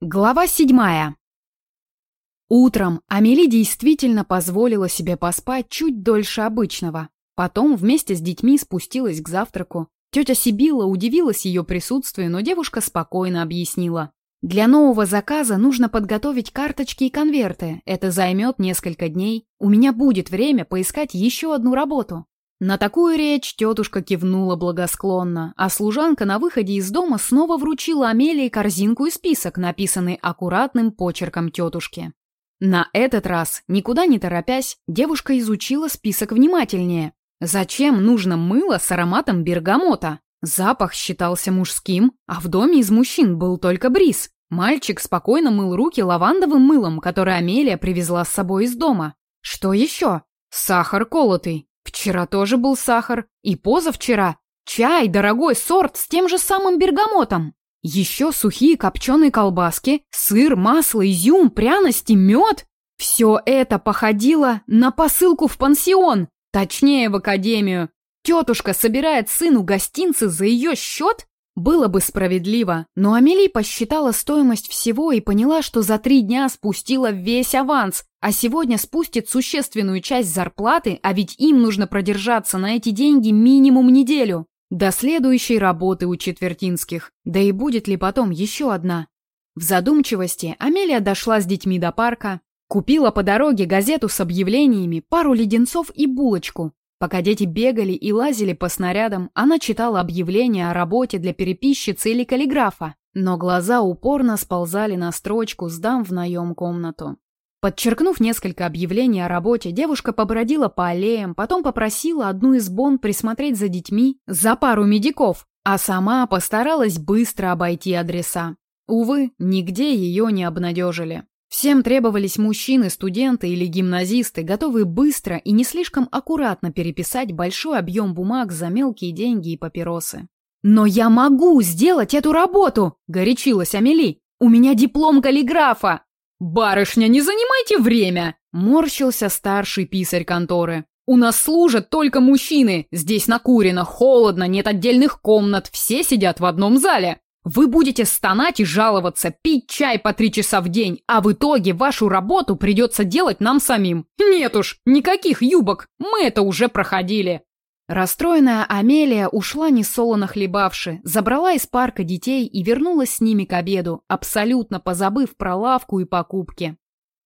Глава седьмая. Утром Амели действительно позволила себе поспать чуть дольше обычного. Потом вместе с детьми спустилась к завтраку. Тетя Сибила удивилась ее присутствию, но девушка спокойно объяснила. «Для нового заказа нужно подготовить карточки и конверты. Это займет несколько дней. У меня будет время поискать еще одну работу. На такую речь тетушка кивнула благосклонно, а служанка на выходе из дома снова вручила Амелии корзинку и список, написанный аккуратным почерком тетушки. На этот раз, никуда не торопясь, девушка изучила список внимательнее. Зачем нужно мыло с ароматом бергамота? Запах считался мужским, а в доме из мужчин был только бриз. Мальчик спокойно мыл руки лавандовым мылом, которое Амелия привезла с собой из дома. Что еще? Сахар колотый. Вчера тоже был сахар. И позавчера. Чай, дорогой сорт с тем же самым бергамотом. Еще сухие копченые колбаски, сыр, масло, изюм, пряности, мед. Все это походило на посылку в пансион, точнее в академию. Тетушка собирает сыну гостинцы за ее счет? Было бы справедливо, но Амели посчитала стоимость всего и поняла, что за три дня спустила весь аванс, а сегодня спустит существенную часть зарплаты, а ведь им нужно продержаться на эти деньги минимум неделю. До следующей работы у Четвертинских. Да и будет ли потом еще одна? В задумчивости Амелия дошла с детьми до парка, купила по дороге газету с объявлениями, пару леденцов и булочку, Пока дети бегали и лазили по снарядам, она читала объявления о работе для переписчицы или каллиграфа, но глаза упорно сползали на строчку «Сдам в наем комнату». Подчеркнув несколько объявлений о работе, девушка побродила по аллеям, потом попросила одну из бон присмотреть за детьми за пару медиков, а сама постаралась быстро обойти адреса. Увы, нигде ее не обнадежили. Всем требовались мужчины, студенты или гимназисты, готовые быстро и не слишком аккуратно переписать большой объем бумаг за мелкие деньги и папиросы. «Но я могу сделать эту работу!» – горячилась Амели. «У меня диплом каллиграфа!» «Барышня, не занимайте время!» – морщился старший писарь конторы. «У нас служат только мужчины. Здесь накурено, холодно, нет отдельных комнат, все сидят в одном зале. Вы будете стонать и жаловаться, пить чай по три часа в день, а в итоге вашу работу придется делать нам самим. Нет уж, никаких юбок, мы это уже проходили. Расстроенная Амелия ушла несолоно хлебавши, забрала из парка детей и вернулась с ними к обеду, абсолютно позабыв про лавку и покупки.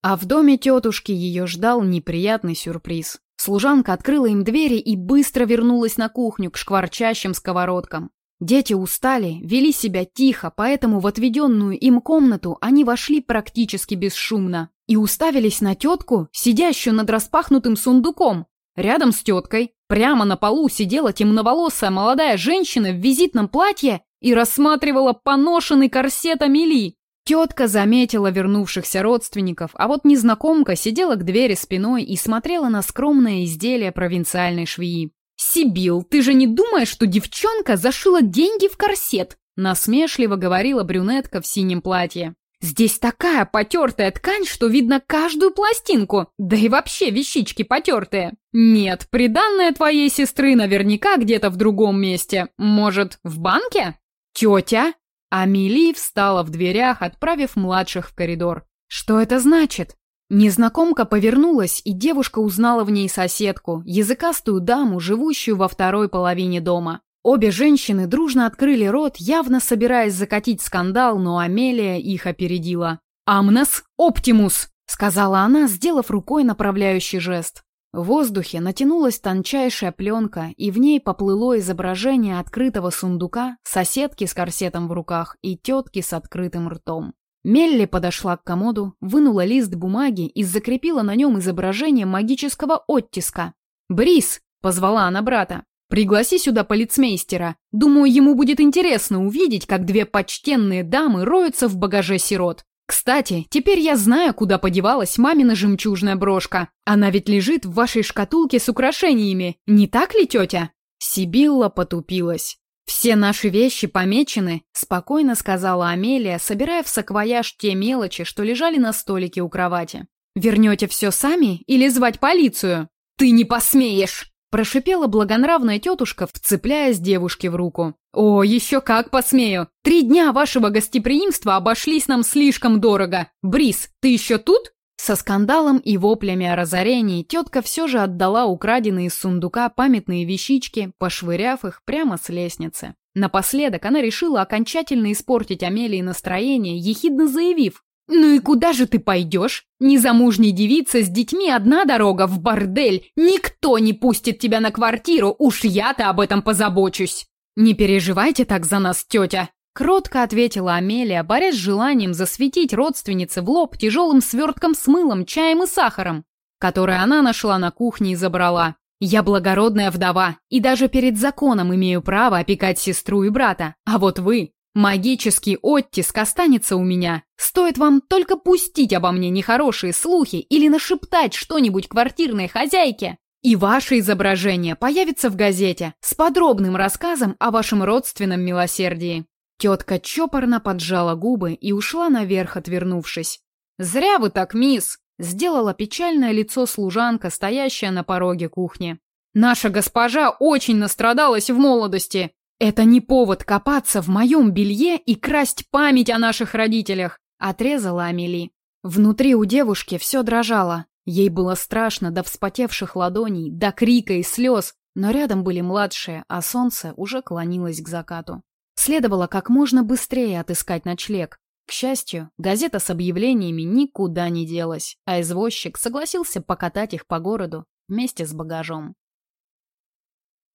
А в доме тетушки ее ждал неприятный сюрприз. Служанка открыла им двери и быстро вернулась на кухню к шкварчащим сковородкам. Дети устали, вели себя тихо, поэтому в отведенную им комнату они вошли практически бесшумно и уставились на тетку, сидящую над распахнутым сундуком. Рядом с теткой, прямо на полу, сидела темноволосая молодая женщина в визитном платье и рассматривала поношенный корсет Амели. Тетка заметила вернувшихся родственников, а вот незнакомка сидела к двери спиной и смотрела на скромное изделие провинциальной швеи. «Сибил, ты же не думаешь, что девчонка зашила деньги в корсет?» Насмешливо говорила брюнетка в синем платье. «Здесь такая потертая ткань, что видно каждую пластинку, да и вообще вещички потертые. Нет, приданная твоей сестры наверняка где-то в другом месте. Может, в банке?» «Тетя?» Амели встала в дверях, отправив младших в коридор. «Что это значит?» Незнакомка повернулась, и девушка узнала в ней соседку, языкастую даму, живущую во второй половине дома. Обе женщины дружно открыли рот, явно собираясь закатить скандал, но Амелия их опередила. «Амнес Оптимус!» — сказала она, сделав рукой направляющий жест. В воздухе натянулась тончайшая пленка, и в ней поплыло изображение открытого сундука, соседки с корсетом в руках и тетки с открытым ртом. Мелли подошла к комоду, вынула лист бумаги и закрепила на нем изображение магического оттиска. «Брис!» — позвала она брата. «Пригласи сюда полицмейстера. Думаю, ему будет интересно увидеть, как две почтенные дамы роются в багаже сирот. Кстати, теперь я знаю, куда подевалась мамина жемчужная брошка. Она ведь лежит в вашей шкатулке с украшениями, не так ли, тетя?» Сибилла потупилась. «Все наши вещи помечены», — спокойно сказала Амелия, собирая в саквояж те мелочи, что лежали на столике у кровати. «Вернете все сами или звать полицию?» «Ты не посмеешь!» Прошипела благонравная тетушка, вцепляясь девушке в руку. «О, еще как посмею! Три дня вашего гостеприимства обошлись нам слишком дорого! Брис, ты еще тут?» Со скандалом и воплями о разорении тетка все же отдала украденные из сундука памятные вещички, пошвыряв их прямо с лестницы. Напоследок она решила окончательно испортить Амелии настроение, ехидно заявив, «Ну и куда же ты пойдешь? Незамужней девица с детьми одна дорога в бордель. Никто не пустит тебя на квартиру, уж я-то об этом позабочусь». «Не переживайте так за нас, тетя», — кротко ответила Амелия, борясь с желанием засветить родственнице в лоб тяжелым свертком с мылом, чаем и сахаром, который она нашла на кухне и забрала. «Я благородная вдова, и даже перед законом имею право опекать сестру и брата, а вот вы Магический оттиск останется у меня. Стоит вам только пустить обо мне нехорошие слухи или нашептать что-нибудь квартирной хозяйке, и ваше изображение появится в газете с подробным рассказом о вашем родственном милосердии». Тетка чопорно поджала губы и ушла наверх, отвернувшись. «Зря вы так, мисс!» — сделала печальное лицо служанка, стоящая на пороге кухни. «Наша госпожа очень настрадалась в молодости. «Это не повод копаться в моем белье и красть память о наших родителях», — отрезала Амели. Внутри у девушки все дрожало. Ей было страшно до вспотевших ладоней, до крика и слез, но рядом были младшие, а солнце уже клонилось к закату. Следовало как можно быстрее отыскать ночлег. К счастью, газета с объявлениями никуда не делась, а извозчик согласился покатать их по городу вместе с багажом.